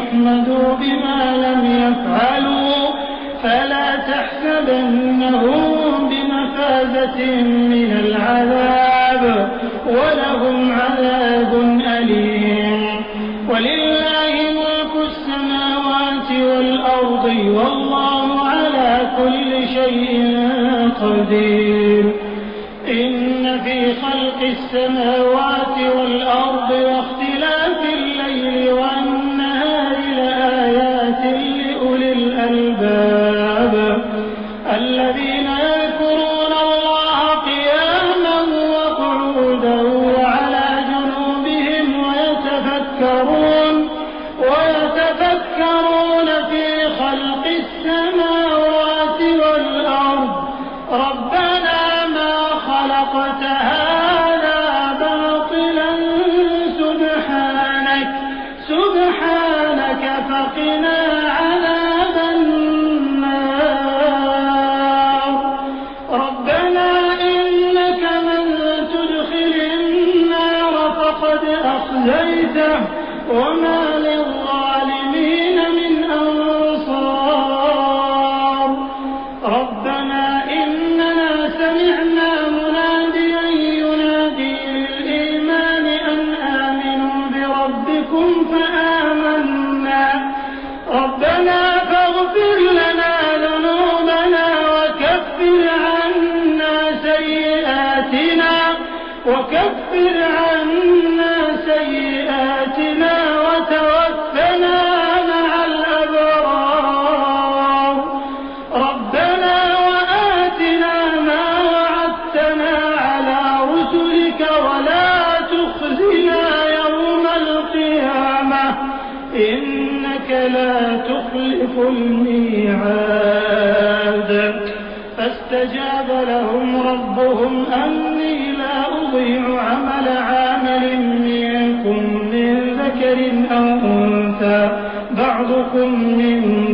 يحمدوا بما لم يفعلوا فلا تحسبنهم بمفازة من العذاب ولهم عذاب أليم. ولله ملك السماوات والأرض والله على كل شيء قدير. إن في خلق السماوات والأرض واختلاف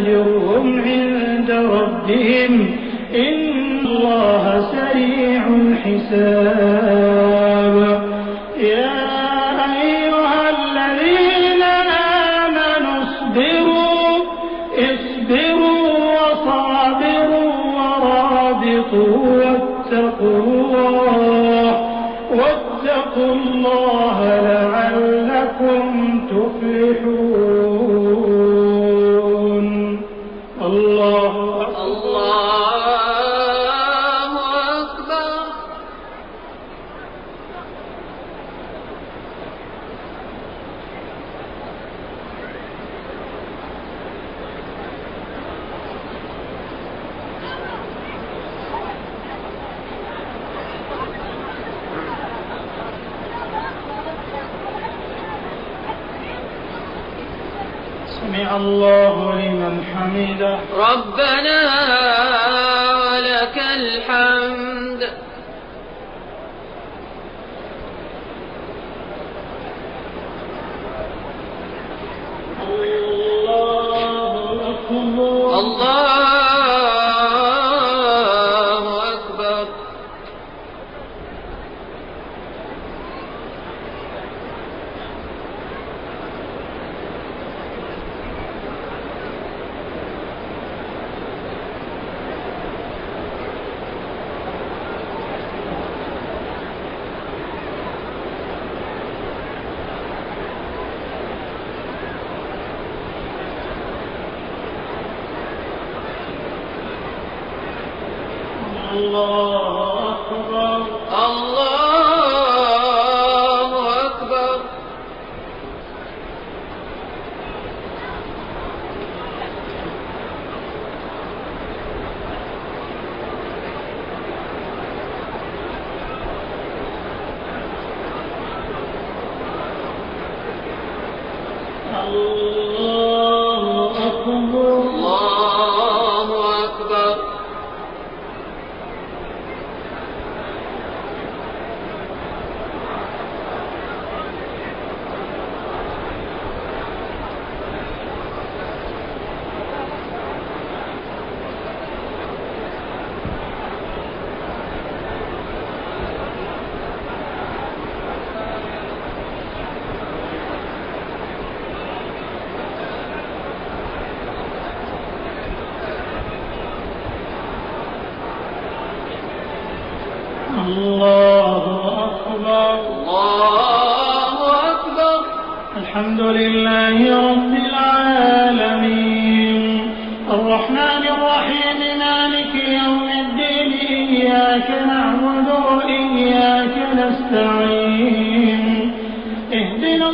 أجرهم عند ربهم إن الله سريع الحساب. không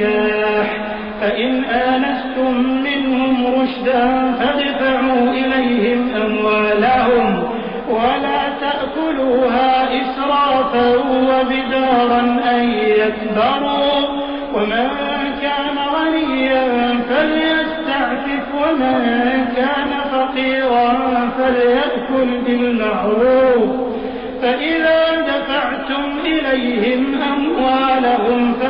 النكاح فإن آنستم منهم رشدا فادفعوا إليهم أموالهم ولا تأكلوها إسرافا وبدارا أن يكبروا. ومن كان غنيا فليستعفف ومن كان فقيرا فليأكل بالمعروف. فإذا دفعتم إليهم أموالهم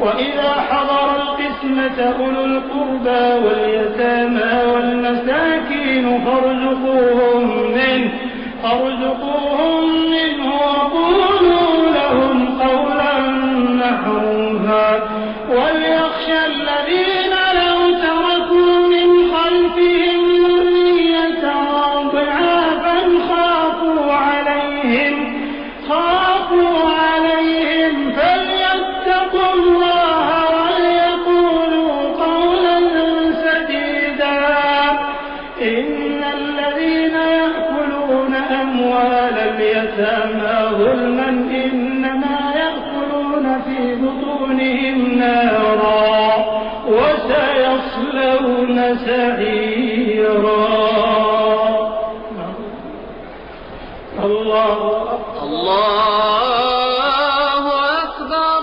وإذا حضر القسمة أولو القربى واليتامى والمساكين فارزقوهم منه فارزقوهم منه. سعيرا الله الله أكبر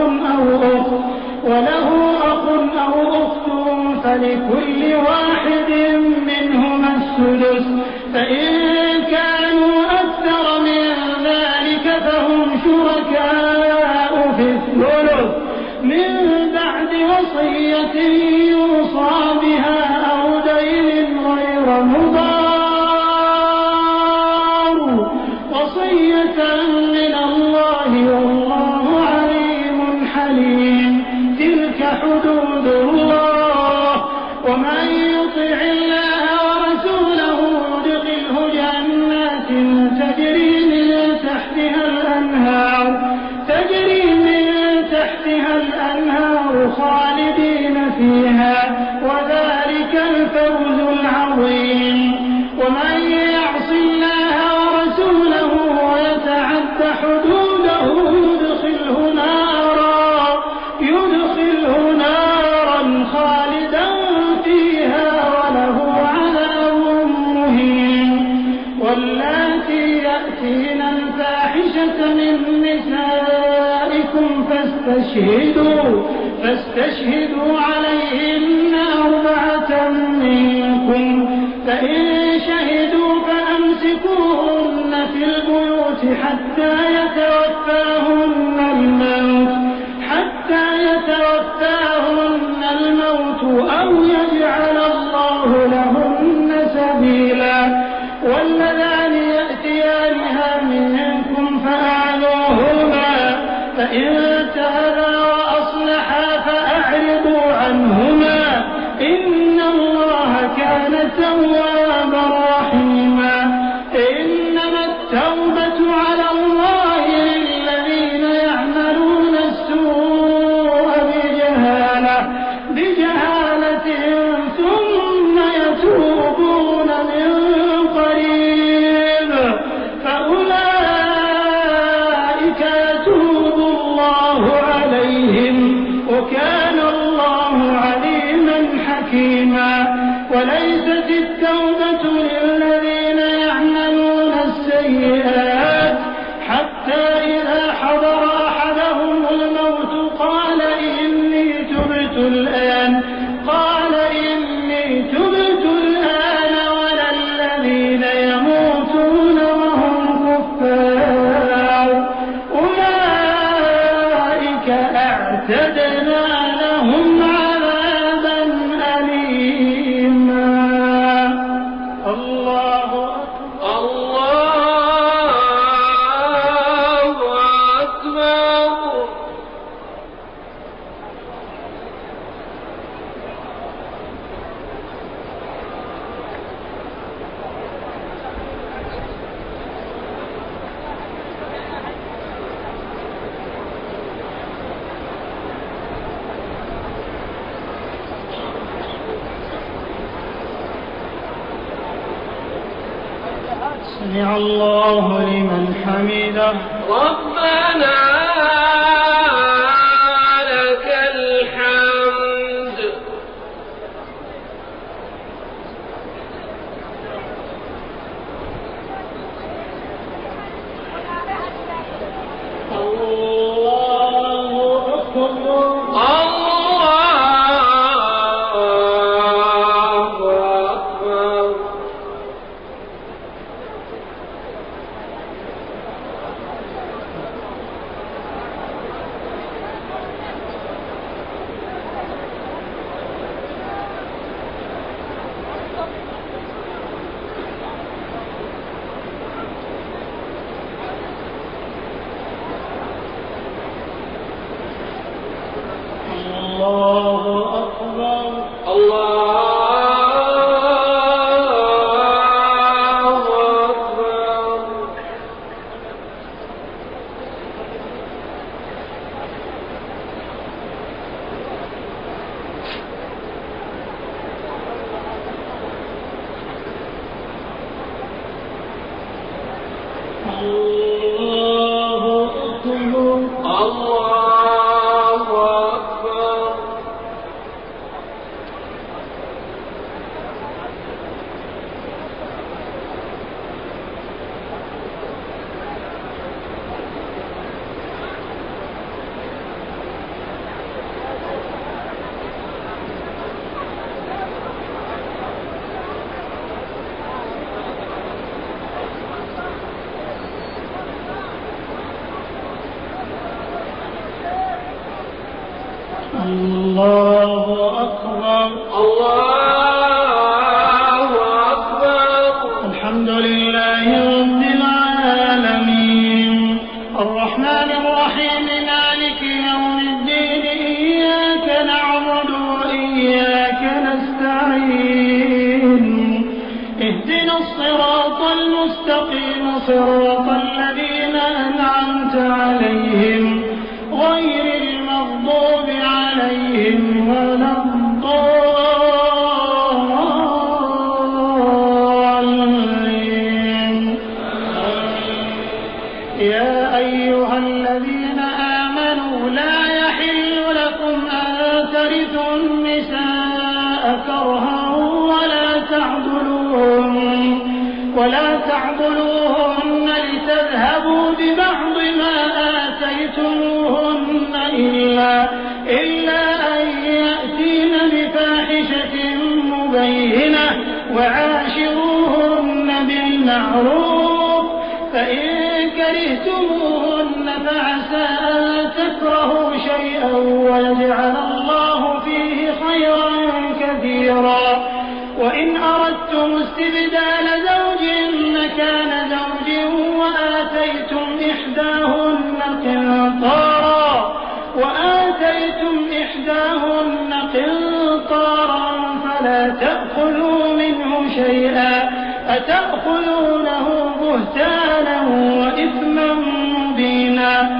أو أخت وله أخ أو أخت فلكل واحد منهما السدس. فإن كانوا أكثر من ذلك فهم شركاء في الثلث. من بعد وصية إن المستقيم صراط الذين شيئا ويجعل الله فيه خيرا كثيرا. وإن أردتم استبدال زوج مكان زوج وآتيتم إحداهن قنطارا. وآتيتم إحداهن قنطارا فلا تأخذوا منه شيئا. أتأخذونه بهتانا وإثما مبينا.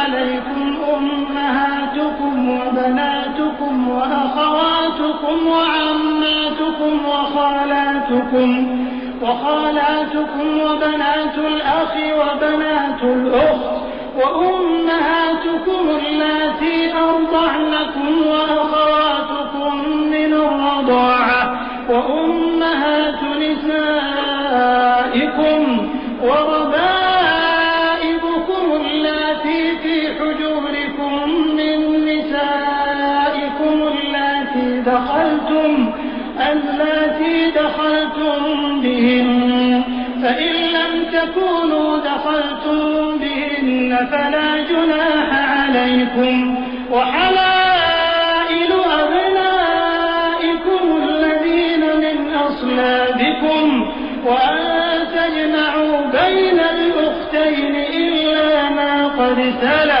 وأخواتكم وعماتكم وخالاتكم وخالاتكم وبنات الأخ وبنات الأخت وأمهاتكم تَتَّقُونَ فَلَا جُنَاحَ عَلَيْكُمْ وَحَلَائِلُ أَبْنَائِكُمُ الَّذِينَ مِنْ أَصْلَابِكُمْ وَأَن تَجْمَعُوا بَيْنَ الْأُخْتَيْنِ إِلَّا مَا قَدْ سَلَفَ.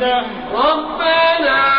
حميدا ربنا